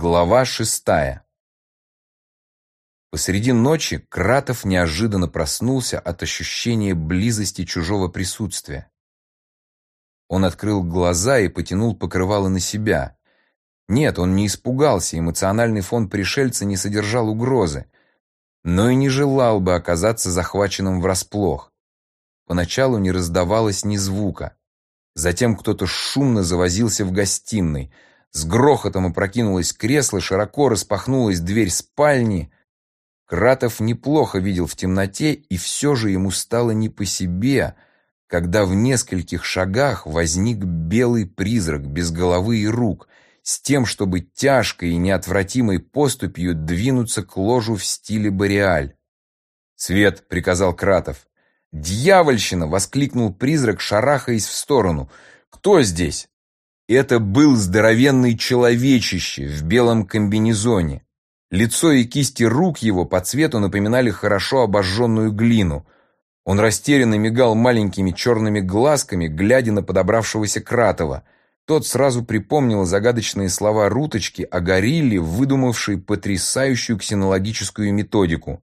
Глава шестая. Посреди ночи Кратов неожиданно проснулся от ощущения близости чужого присутствия. Он открыл глаза и потянул покрывало на себя. Нет, он не испугался, эмоциональный фон пришельца не содержал угрозы, но и не желал бы оказаться захваченным врасплох. Поначалу не раздавалось ни звука. Затем кто-то шумно завозился в гостиной. С грохотом опрокинулось кресло, широко распахнулась дверь спальни. Кратов неплохо видел в темноте, и все же ему стало не по себе, когда в нескольких шагах возник белый призрак без головы и рук, с тем, чтобы тяжкой и неотвратимой поступью двинуться к ложу в стиле Бореаль. «Свет!» — приказал Кратов. «Дьявольщина!» — воскликнул призрак, шарахаясь в сторону. «Кто здесь?» Это был здоровенный человечище в белом комбинезоне. Лицо и кисти рук его по цвету напоминали хорошо обожженную глину. Он растерянно мигал маленькими черными глазками, глядя на подобравшегося Кратова. Тот сразу припомнил загадочные слова Руточки о горилле, выдумавшей потрясающую ксенологическую методику.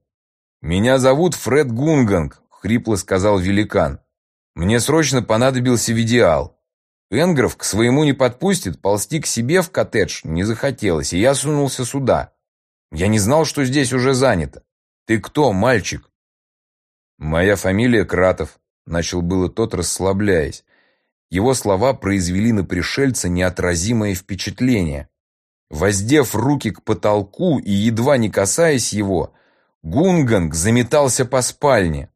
«Меня зовут Фред Гунганг», — хрипло сказал великан. «Мне срочно понадобился видеал. Энгров к своему не подпустит, ползти к себе в коттедж не захотелось, и я сунулся сюда. Я не знал, что здесь уже занято. Ты кто, мальчик? Моя фамилия Кратов, начал было тот, расслабляясь. Его слова произвели на пришельца неотразимое впечатление. Воздев руки к потолку и едва не касаясь его, Гунганг заметался по спальне.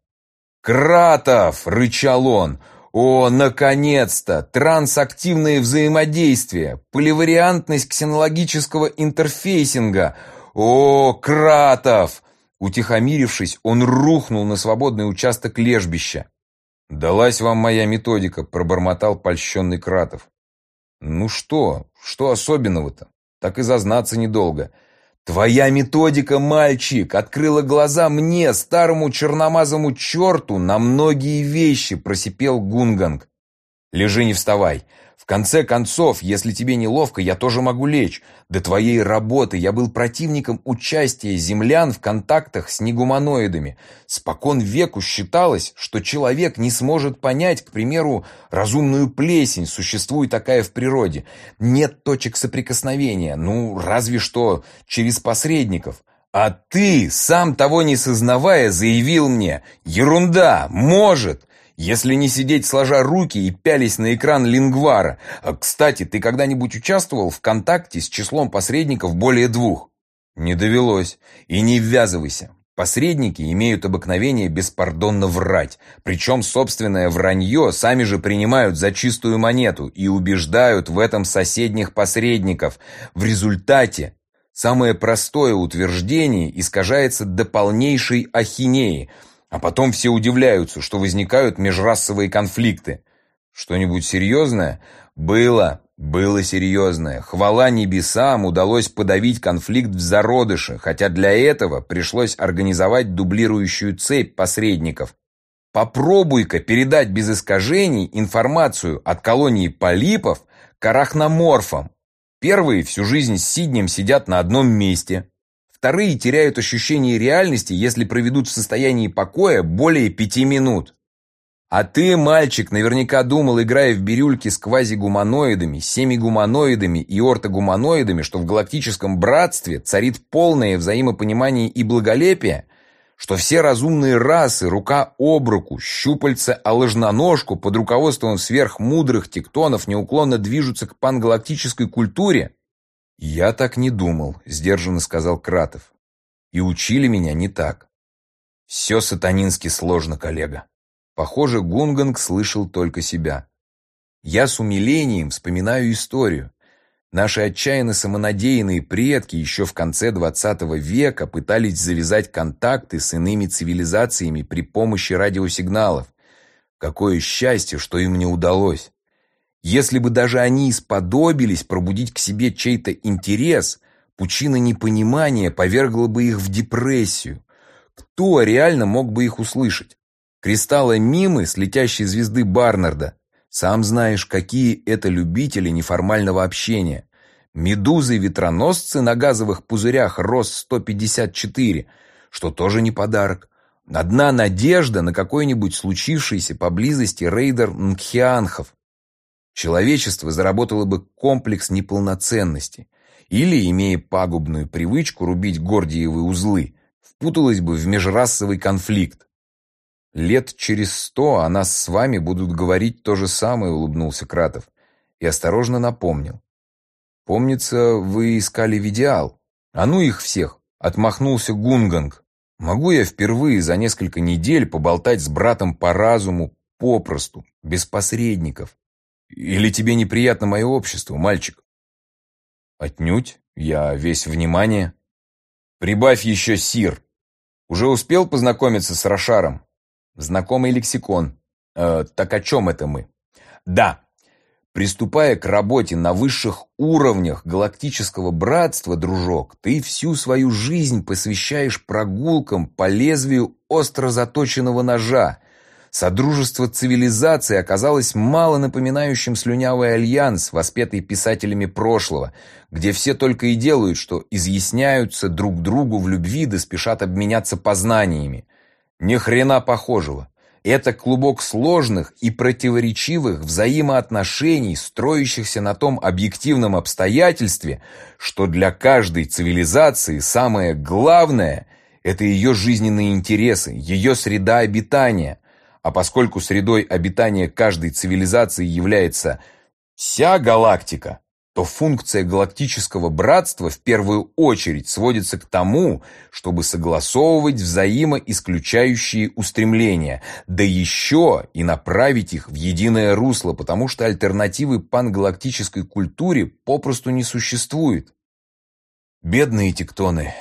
«Кратов!» — рычал он. «О, наконец-то! Трансактивное взаимодействие! Поливариантность ксенологического интерфейсинга! «О, Кратов!» Утихомирившись, он рухнул на свободный участок лежбища. «Далась вам моя методика», — пробормотал польщенный Кратов. «Ну что? Что особенного-то? Так и зазнаться недолго». «Твоя методика, мальчик, открыла глаза мне, старому черномазому черту, на многие вещи», — просипел Гунганг. «Лежи, не вставай конце концов, если тебе неловко, я тоже могу лечь. До твоей работы я был противником участия землян в контактах с негуманоидами. Спокон веку считалось, что человек не сможет понять, к примеру, разумную плесень, существует такая в природе. Нет точек соприкосновения, ну, разве что через посредников. А ты, сам того не сознавая, заявил мне «Ерунда! Может!» Если не сидеть сложа руки и пялись на экран лингвара. А, кстати, ты когда-нибудь участвовал в контакте с числом посредников более двух? Не довелось. И не ввязывайся. Посредники имеют обыкновение беспардонно врать, причем собственное вранье сами же принимают за чистую монету и убеждают в этом соседних посредников. В результате самое простое утверждение искажается до полнейшей ахинеи – а потом все удивляются, что возникают межрасовые конфликты. Что-нибудь серьезное? Было, было серьезное. Хвала небесам, удалось подавить конфликт в зародыше, хотя для этого пришлось организовать дублирующую цепь посредников. Попробуй-ка передать без искажений информацию от колонии полипов к арахноморфам. Первые всю жизнь с Сиднем сидят на одном месте, Вторые теряют ощущение реальности, если проведут в состоянии покоя более пяти минут. А ты, мальчик, наверняка думал, играя в бирюльки с квазигуманоидами, семигуманоидами и ортогуманоидами, что в галактическом братстве царит полное взаимопонимание и благолепие, что все разумные расы рука об руку, щупальца о ложноножку под руководством сверхмудрых тектонов неуклонно движутся к пангалактической культуре, «Я так не думал», — сдержанно сказал Кратов. «И учили меня не так». «Все сатанински сложно, коллега». Похоже, Гунганг слышал только себя. Я с умилением вспоминаю историю. Наши отчаянно самонадеянные предки еще в конце XX века пытались завязать контакты с иными цивилизациями при помощи радиосигналов. Какое счастье, что им не удалось. Если бы даже они исподобились пробудить к себе чей-то интерес, пучина непонимания повергла бы их в депрессию. Кто реально мог бы их услышать? Кристаллы Мимы с летящей звезды Барнарда. Сам знаешь, какие это любители неформального общения. Медузы-ветроносцы на газовых пузырях РОС-154, что тоже не подарок. Одна надежда на какой-нибудь случившийся поблизости рейдер Нкхианхов. Человечество заработало бы комплекс неполноценности или, имея пагубную привычку рубить гордиевые узлы, впуталось бы в межрасовый конфликт. «Лет через сто о нас с вами будут говорить то же самое», — улыбнулся Кратов и осторожно напомнил. «Помнится, вы искали видеал. А ну их всех!» — отмахнулся Гунганг. «Могу я впервые за несколько недель поболтать с братом по разуму попросту, без посредников? Или тебе неприятно мое общество, мальчик?» «Отнюдь. Я весь внимание». «Прибавь еще сир. Уже успел познакомиться с Рошаром?» Знакомый лексикон. Э, так о чем это мы? Да, Приступая к работе на высших уровнях галактического братства, дружок, ты всю свою жизнь посвящаешь прогулкам по лезвию остро заточенного ножа. Содружество цивилизации оказалось мало напоминающим слюнявый альянс, воспетый писателями прошлого, где все только и делают, что изъясняются друг другу в любви да спешат обменяться познаниями. Ни хрена похожего. Это клубок сложных и противоречивых взаимоотношений, строящихся на том объективном обстоятельстве, что для каждой цивилизации самое главное – это ее жизненные интересы, ее среда обитания. А поскольку средой обитания каждой цивилизации является вся галактика, то функция галактического братства в первую очередь сводится к тому, чтобы согласовывать взаимоисключающие устремления, да еще и направить их в единое русло, потому что альтернативы пангалактической культуре попросту не существует. Бедные тектоны,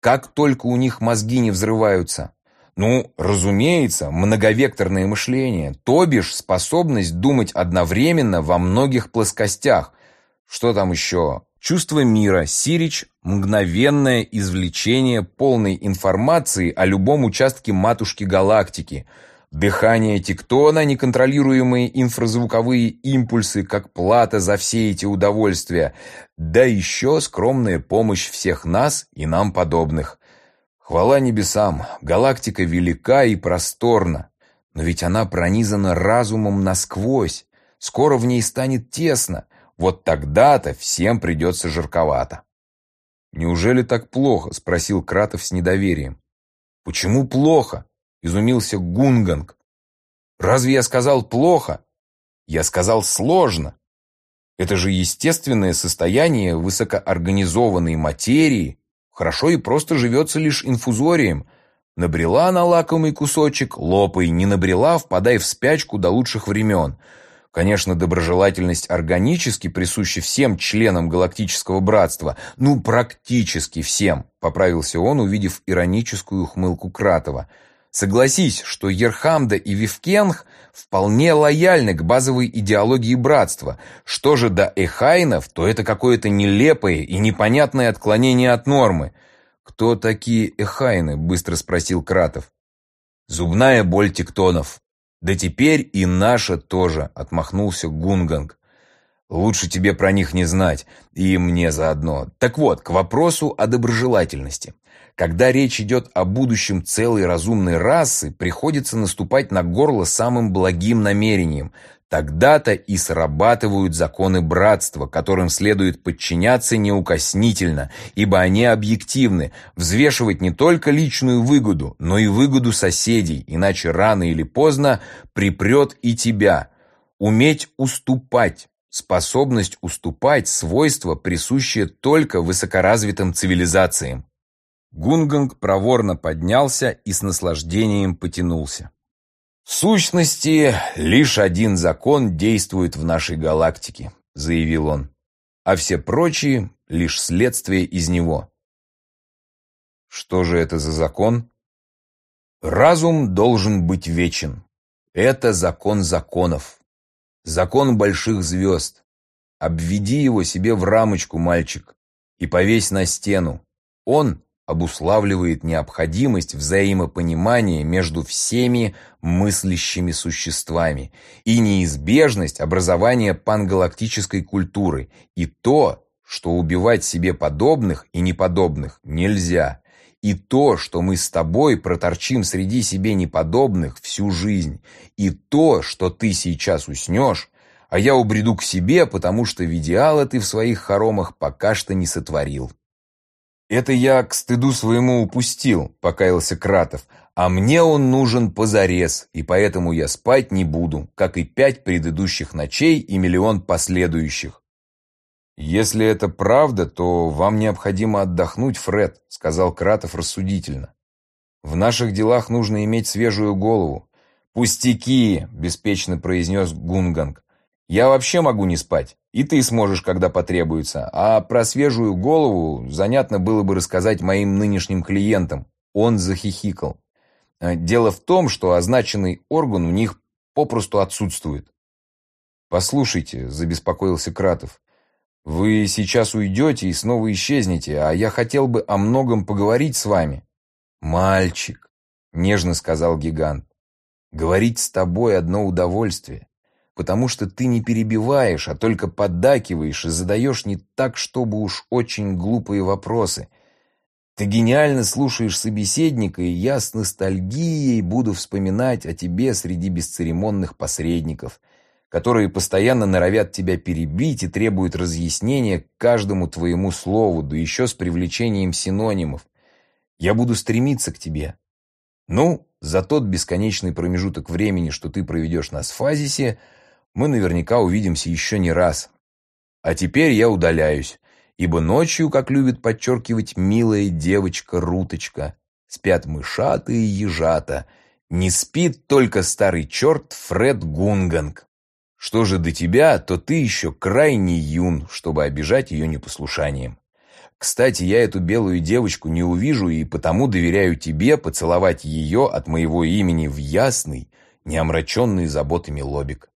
как только у них мозги не взрываются. Ну, разумеется, многовекторное мышление, то бишь способность думать одновременно во многих плоскостях – что там еще? Чувство мира, Сирич – мгновенное извлечение полной информации о любом участке матушки галактики. Дыхание тектона, неконтролируемые инфразвуковые импульсы, как плата за все эти удовольствия. Да еще скромная помощь всех нас и нам подобных. Хвала небесам, галактика велика и просторна. Но ведь она пронизана разумом насквозь. Скоро в ней станет тесно – вот тогда-то всем придется жарковато. «Неужели так плохо?» – спросил Кратов с недоверием. «Почему плохо?» – изумился Гунганг. «Разве я сказал плохо? Я сказал сложно. Это же естественное состояние высокоорганизованной материи. Хорошо и просто живется лишь инфузорием. Набрела на лакомый кусочек, лопай, не набрела, впадай в спячку до лучших времен». Конечно, доброжелательность органически присуща всем членам галактического братства, ну, практически всем, поправился он, увидев ироническую ухмылку Кратова. Согласись, что Ерхамда и Вивкенг вполне лояльны к базовой идеологии братства. Что же до эхайнов, то это какое-то нелепое и непонятное отклонение от нормы. «Кто такие эхайны?» – быстро спросил Кратов. «Зубная боль тектонов», «Да теперь и наша тоже», — отмахнулся Гунганг. «Лучше тебе про них не знать, и мне заодно. Так вот, к вопросу о доброжелательности. Когда речь идет о будущем целой разумной расы, приходится наступать на горло самым благим намерением, Тогда-то и срабатывают законы братства, которым следует подчиняться неукоснительно, ибо они объективны, взвешивать не только личную выгоду, но и выгоду соседей, иначе рано или поздно припрет и тебя. Уметь уступать. Способность уступать – свойство, присущее только высокоразвитым цивилизациям. Гунганг проворно поднялся и с наслаждением потянулся. В сущности, лишь один закон действует в нашей галактике, заявил он, а все прочие — лишь следствие из него. Что же это за закон? Разум должен быть вечен. Это закон законов. Закон больших звезд. Обведи его себе в рамочку, мальчик, и повесь на стену. Он обуславливает необходимость взаимопонимания между всеми мыслящими существами и неизбежность образования пангалактической культуры, и то, что убивать себе подобных и неподобных нельзя, и то, что мы с тобой проторчим среди себе неподобных всю жизнь, и то, что ты сейчас уснешь, а я убреду к себе, потому что в идеала ты в своих хоромах пока что не сотворил. Это я к стыду своему упустил, покаялся Кратов, а мне он нужен позарез, и поэтому я спать не буду, как и пять предыдущих ночей и миллион последующих. «Если это правда, то вам необходимо отдохнуть, Фред», — сказал Кратов рассудительно. «В наших делах нужно иметь свежую голову». «Пустяки!» — беспечно произнес Гунганг. «Я вообще могу не спать, и ты сможешь, когда потребуется. А про свежую голову занятно было бы рассказать моим нынешним клиентам». Он захихикал. «Э, «Дело в том, что означенный орган у них попросту отсутствует». «Послушайте», — забеспокоился Кратов, вы сейчас уйдете и снова исчезнете, а я хотел бы о многом поговорить с вами. Мальчик, нежно сказал гигант, говорить с тобой одно удовольствие, потому что ты не перебиваешь, а только поддакиваешь и задаешь не так, чтобы уж очень глупые вопросы. Ты гениально слушаешь собеседника, и я с ностальгией буду вспоминать о тебе среди бесцеремонных посредников — которые постоянно норовят тебя перебить и требуют разъяснения каждому твоему слову, да еще с привлечением синонимов. Я буду стремиться к тебе. Ну, за тот бесконечный промежуток времени, что ты проведешь на сфазисе, мы наверняка увидимся еще не раз. А теперь я удаляюсь, ибо ночью, как любит подчеркивать милая девочка-руточка, спят мышата и ежата, не спит только старый черт Фред Гунганг. Что же до тебя, то ты еще крайне юн, чтобы обижать ее непослушанием. Кстати, я эту белую девочку не увижу и потому доверяю тебе поцеловать ее от моего имени в ясный, неомраченный заботами лобик.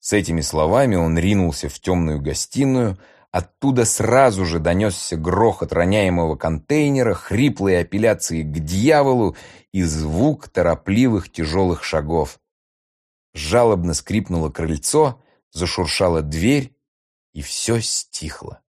С этими словами он ринулся в темную гостиную, оттуда сразу же донесся грохот роняемого контейнера, хриплые апелляции к дьяволу и звук торопливых тяжелых шагов. Жалобно скрипнуло крыльцо, зашуршала дверь, и все стихло.